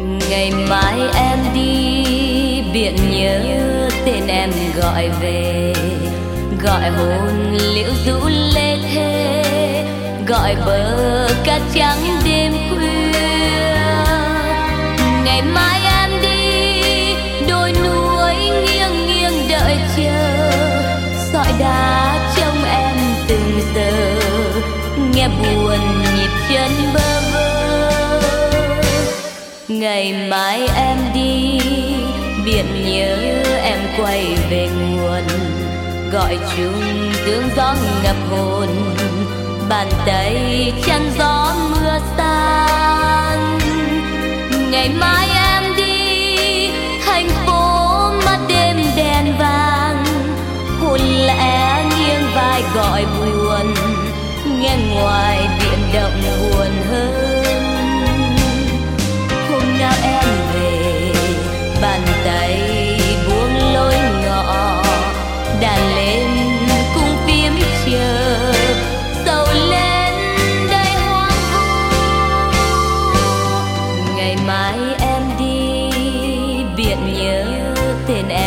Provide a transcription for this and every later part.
Ngày mai em đi, biển nhớ tên em gọi về. Gọi hồn liễu rũ lê thế gọi bờ cát trắng đêm khuya. Ngày mai em đi đôi núi nghiêng nghiêng đợi chờ. Sỏi đá trong em từng giờ nghe buồn nhịp chân bơm ngày mai em đi biển nhớ em quay về nguồn. Gọi chung tiếng gió ngập hồn, bàn tay chăn gió mưa tan. Ngày mai em đi, thành phố mắt đêm đèn vàng. Hồn lẽ nghiêng vai gọi buồn, nghe ngoài biển động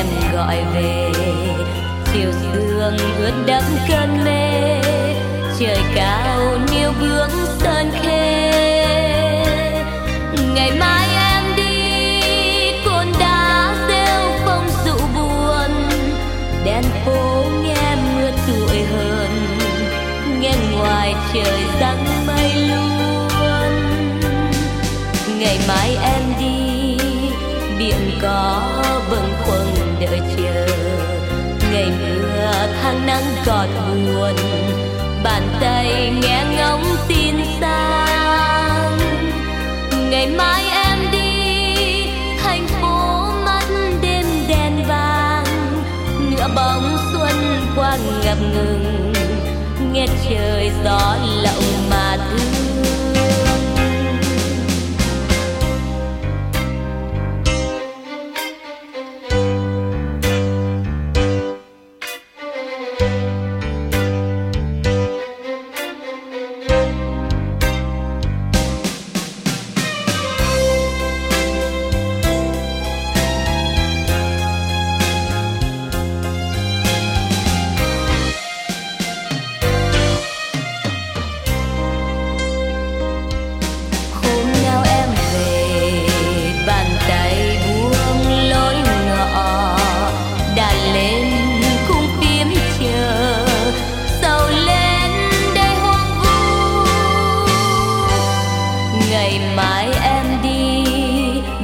em gọi về. Chiều thương ướt đẫm cơn mê, trời cao niêu bước sơn khê. Ngày mai em đi cồn đá rêu phong dụ buồn. Đèn phố nghe mưa tuổi hơn, nghe ngoài trời còn buồn. Bàn tay nghe ngóng tin sang. Ngày mai em đi, thành phố mắt đêm đèn vàng. Nửa bóng xuân qua ngập ngừng, nghe trời gió lộng mà thương.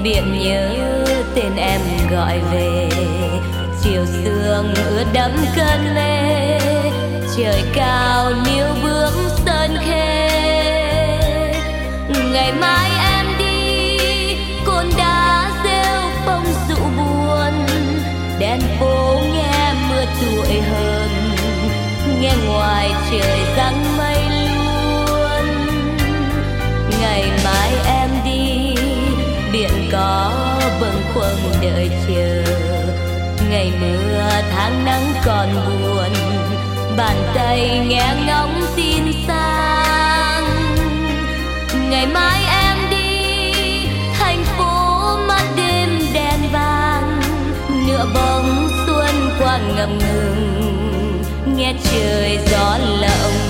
Biển nhớ tên em gọi về. Chiều sương ướt đẫm cơn mê, trời cao níu bước sơn khê. Ngày mai ngày mưa, tháng nắng còn buồn, bàn tay nghe ngóng tin sang. Ngày mai em đi, thành phố mắt đêm đèn vàng, nửa bóng xuân qua ngập ngừng, nghe trời gió lộng.